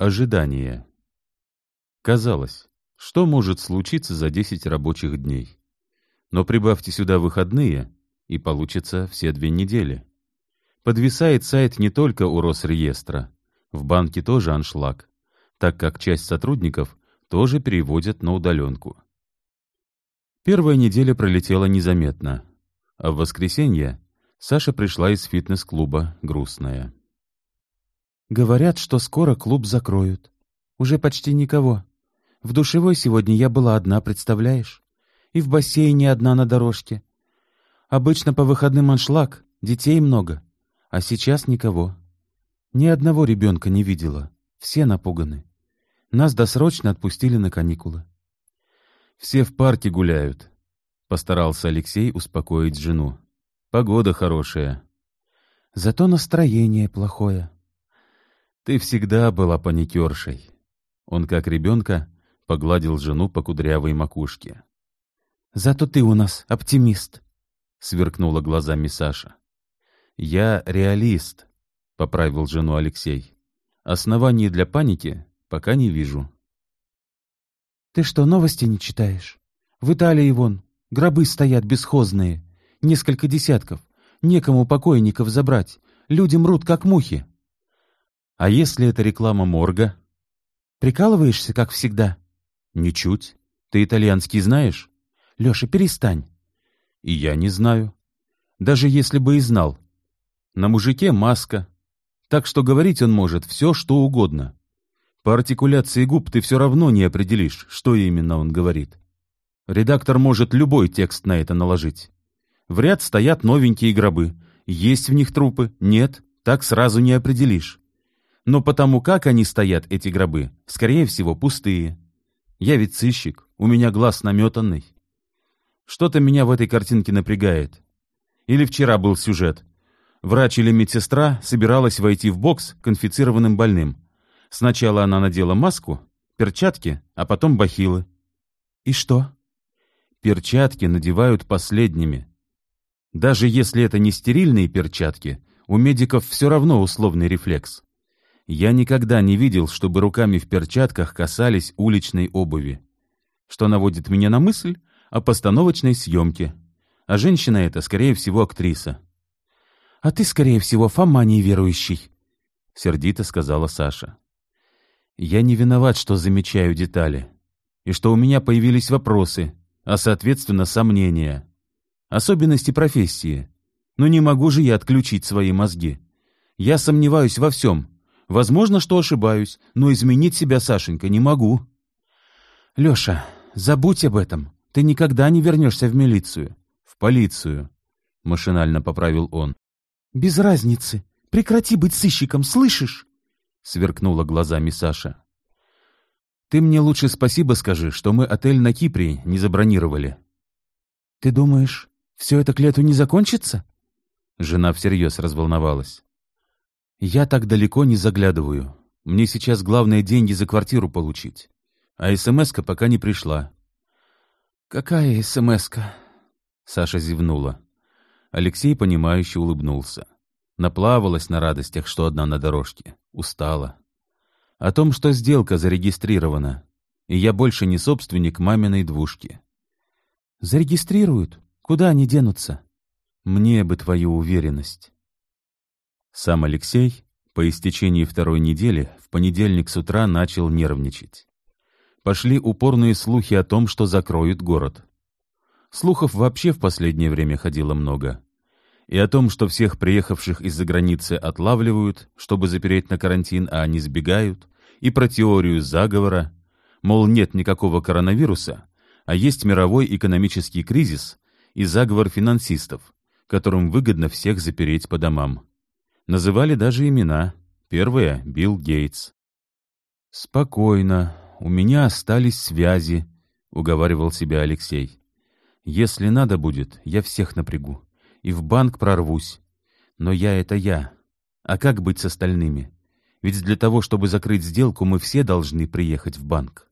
Ожидание. Казалось, что может случиться за 10 рабочих дней? Но прибавьте сюда выходные, и получится все две недели. Подвисает сайт не только у Росреестра. В банке тоже аншлаг, так как часть сотрудников тоже переводят на удаленку. Первая неделя пролетела незаметно, а в воскресенье Саша пришла из фитнес-клуба грустная. «Говорят, что скоро клуб закроют. Уже почти никого. В душевой сегодня я была одна, представляешь? И в бассейне одна на дорожке. Обычно по выходным аншлаг, детей много, а сейчас никого. Ни одного ребенка не видела, все напуганы. Нас досрочно отпустили на каникулы. «Все в парке гуляют», — постарался Алексей успокоить жену. «Погода хорошая». «Зато настроение плохое». «Ты всегда была паникершей». Он, как ребенка, погладил жену по кудрявой макушке. «Зато ты у нас оптимист», — сверкнула глазами Саша. «Я реалист», — поправил жену Алексей. «Оснований для паники пока не вижу». «Ты что, новости не читаешь? В Италии вон, гробы стоят бесхозные, несколько десятков, некому покойников забрать, люди мрут, как мухи». «А если это реклама морга?» «Прикалываешься, как всегда?» «Ничуть. Ты итальянский знаешь?» «Леша, перестань». «И я не знаю. Даже если бы и знал. На мужике маска. Так что говорить он может все, что угодно. По артикуляции губ ты все равно не определишь, что именно он говорит. Редактор может любой текст на это наложить. В ряд стоят новенькие гробы. Есть в них трупы? Нет. Так сразу не определишь. Но потому как они стоят, эти гробы, скорее всего, пустые. Я ведь сыщик, у меня глаз наметанный. Что-то меня в этой картинке напрягает. Или вчера был сюжет. Врач или медсестра собиралась войти в бокс к инфицированным больным. Сначала она надела маску, перчатки, а потом бахилы. И что? Перчатки надевают последними. Даже если это не стерильные перчатки, у медиков все равно условный рефлекс. Я никогда не видел, чтобы руками в перчатках касались уличной обуви. Что наводит меня на мысль о постановочной съемке. А женщина эта, скорее всего, актриса. «А ты, скорее всего, Фома неверующий», — сердито сказала Саша. «Я не виноват, что замечаю детали, и что у меня появились вопросы, а, соответственно, сомнения. Особенности профессии. Но не могу же я отключить свои мозги. Я сомневаюсь во всем, Возможно, что ошибаюсь, но изменить себя, Сашенька, не могу. Леша, забудь об этом. Ты никогда не вернешься в милицию. В полицию, машинально поправил он. Без разницы. Прекрати быть сыщиком, слышишь? Сверкнула глазами Саша. Ты мне лучше спасибо скажи, что мы отель на Кипре не забронировали. Ты думаешь, все это к лету не закончится? Жена всерьез разволновалась. Я так далеко не заглядываю. Мне сейчас главное деньги за квартиру получить. А СМС-ка пока не пришла. «Какая СМС-ка?» Саша зевнула. Алексей, понимающе улыбнулся. Наплавалась на радостях, что одна на дорожке. Устала. О том, что сделка зарегистрирована, и я больше не собственник маминой двушки. «Зарегистрируют? Куда они денутся?» «Мне бы твою уверенность». Сам Алексей по истечении второй недели в понедельник с утра начал нервничать. Пошли упорные слухи о том, что закроют город. Слухов вообще в последнее время ходило много. И о том, что всех приехавших из-за границы отлавливают, чтобы запереть на карантин, а они сбегают, и про теорию заговора, мол, нет никакого коронавируса, а есть мировой экономический кризис и заговор финансистов, которым выгодно всех запереть по домам. Называли даже имена. Первое — Билл Гейтс. «Спокойно, у меня остались связи», — уговаривал себя Алексей. «Если надо будет, я всех напрягу. И в банк прорвусь. Но я — это я. А как быть с остальными? Ведь для того, чтобы закрыть сделку, мы все должны приехать в банк».